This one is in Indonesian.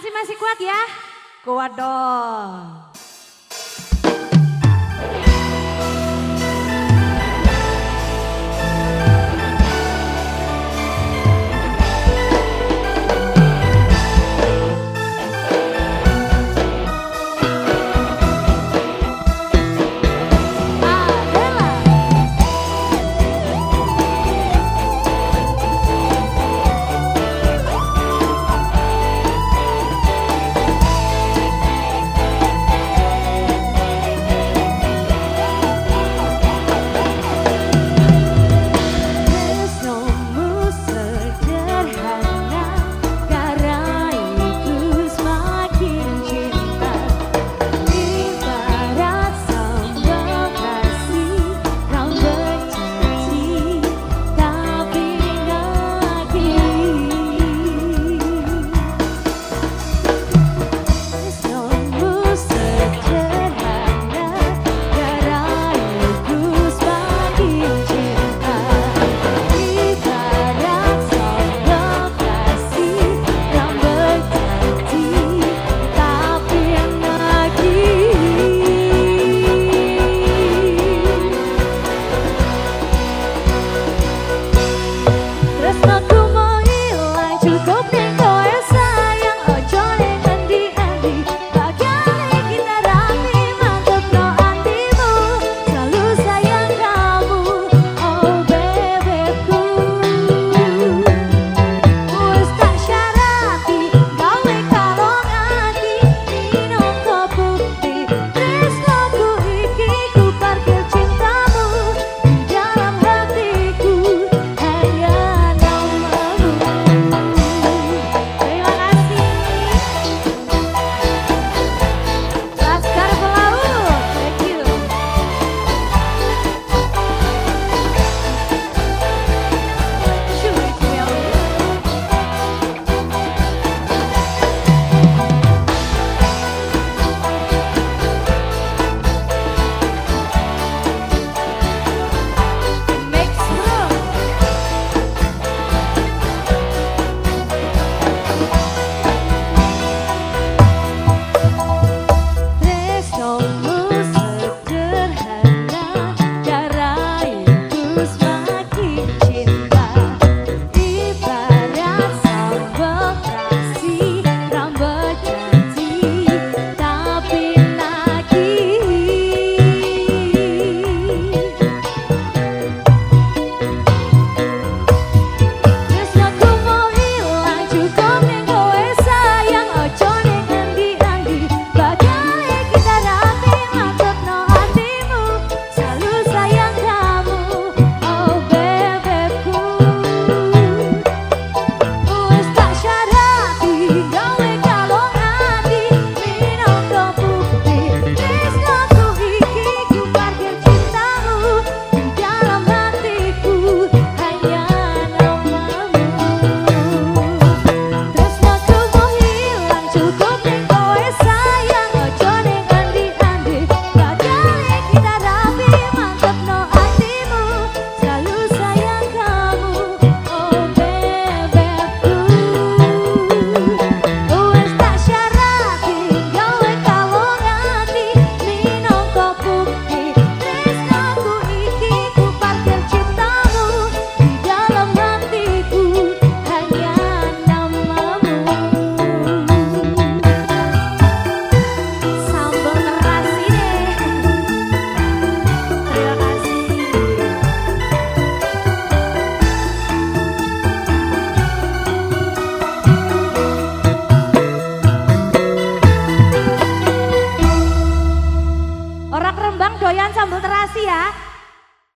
MC masih kuat ya? Kuat dong.